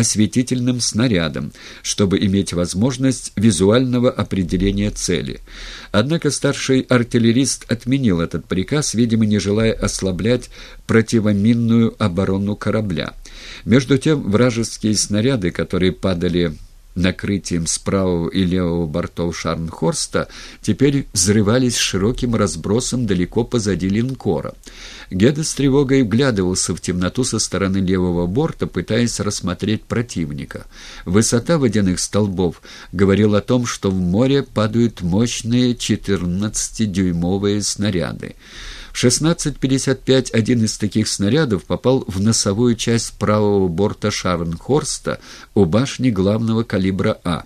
осветительным снарядом, чтобы иметь возможность визуального определения цели. Однако старший артиллерист отменил этот приказ, видимо, не желая ослаблять противоминную оборону корабля. Между тем вражеские снаряды, которые падали накрытием с правого и левого бортов Шарнхорста, теперь взрывались широким разбросом далеко позади линкора. Геда с тревогой вглядывался в темноту со стороны левого борта, пытаясь рассмотреть противника. Высота водяных столбов говорила о том, что в море падают мощные 14-дюймовые снаряды. В 16.55 один из таких снарядов попал в носовую часть правого борта Шарнхорста у башни главного калибра А.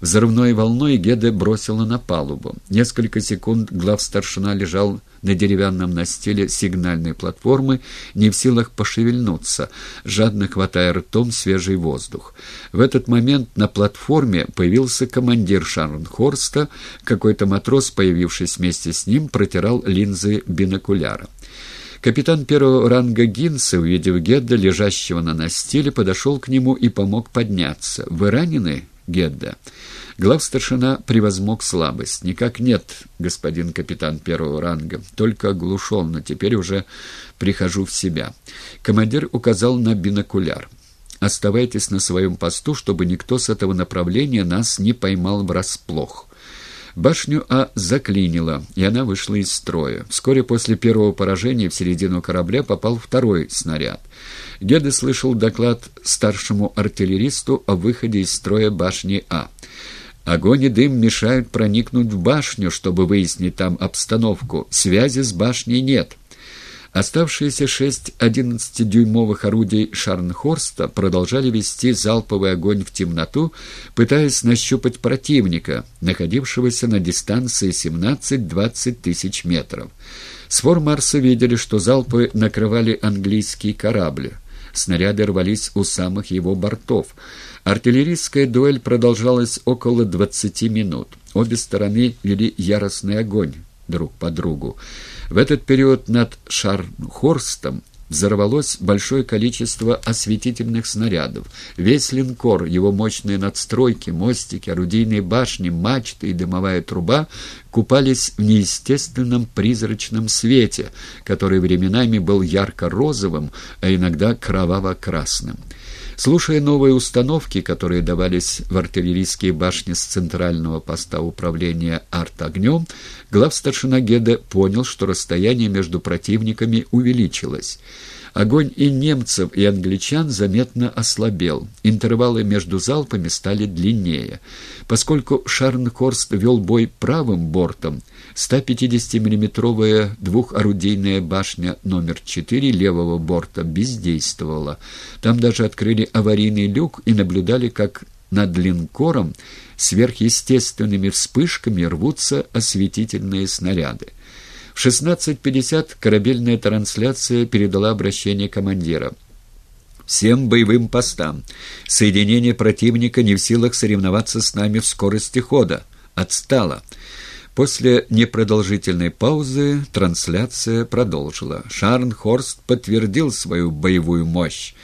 Взрывной волной Геде бросила на палубу. Несколько секунд главстаршина лежал на деревянном настиле сигнальной платформы, не в силах пошевельнуться, жадно хватая ртом свежий воздух. В этот момент на платформе появился командир Шарнхорста, какой-то матрос, появившись вместе с ним, протирал линзы бинокуляра. Капитан первого ранга Гинса, увидев Гедда, лежащего на настиле, подошел к нему и помог подняться. «Вы ранены?» Гедда. Главстаршина превозмог слабость. «Никак нет, господин капитан первого ранга. Только оглушен, но теперь уже прихожу в себя». Командир указал на бинокуляр. «Оставайтесь на своем посту, чтобы никто с этого направления нас не поймал врасплох». Башню А заклинило, и она вышла из строя. Вскоре после первого поражения в середину корабля попал второй снаряд. Геда слышал доклад старшему артиллеристу о выходе из строя башни А. Огонь и дым мешают проникнуть в башню, чтобы выяснить там обстановку. Связи с башней нет. Оставшиеся шесть одиннадцатидюймовых орудий Шарнхорста продолжали вести залповый огонь в темноту, пытаясь нащупать противника, находившегося на дистанции 17-20 тысяч метров. С Марса видели, что залпы накрывали английские корабли. Снаряды рвались у самых его бортов. Артиллерийская дуэль продолжалась около 20 минут. Обе стороны вели яростный огонь друг по другу. В этот период над Шарнхорстом взорвалось большое количество осветительных снарядов. Весь линкор, его мощные надстройки, мостики, орудийные башни, мачты и дымовая труба купались в неестественном призрачном свете, который временами был ярко-розовым, а иногда кроваво-красным. Слушая новые установки, которые давались в артиллерийские башни с центрального поста управления артогнем, главстаршина Геда понял, что расстояние между противниками увеличилось. Огонь и немцев, и англичан заметно ослабел. Интервалы между залпами стали длиннее. Поскольку Шарнхорст вел бой правым бортом, 150-миллиметровая двухорудийная башня номер 4 левого борта бездействовала. Там даже открыли аварийный люк и наблюдали, как над линкором сверхъестественными вспышками рвутся осветительные снаряды. В 16.50 корабельная трансляция передала обращение командира. «Всем боевым постам. Соединение противника не в силах соревноваться с нами в скорости хода. Отстало». После непродолжительной паузы трансляция продолжила. Шарнхорст подтвердил свою боевую мощь.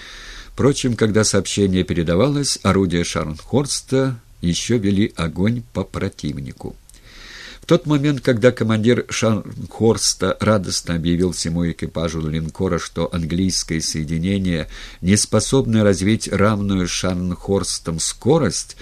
Впрочем, когда сообщение передавалось, орудия Шарнхорста еще вели огонь по противнику. В тот момент, когда командир Шанхорста радостно объявил всему экипажу линкора, что английское соединение не способно развить равную Шанхорстом скорость,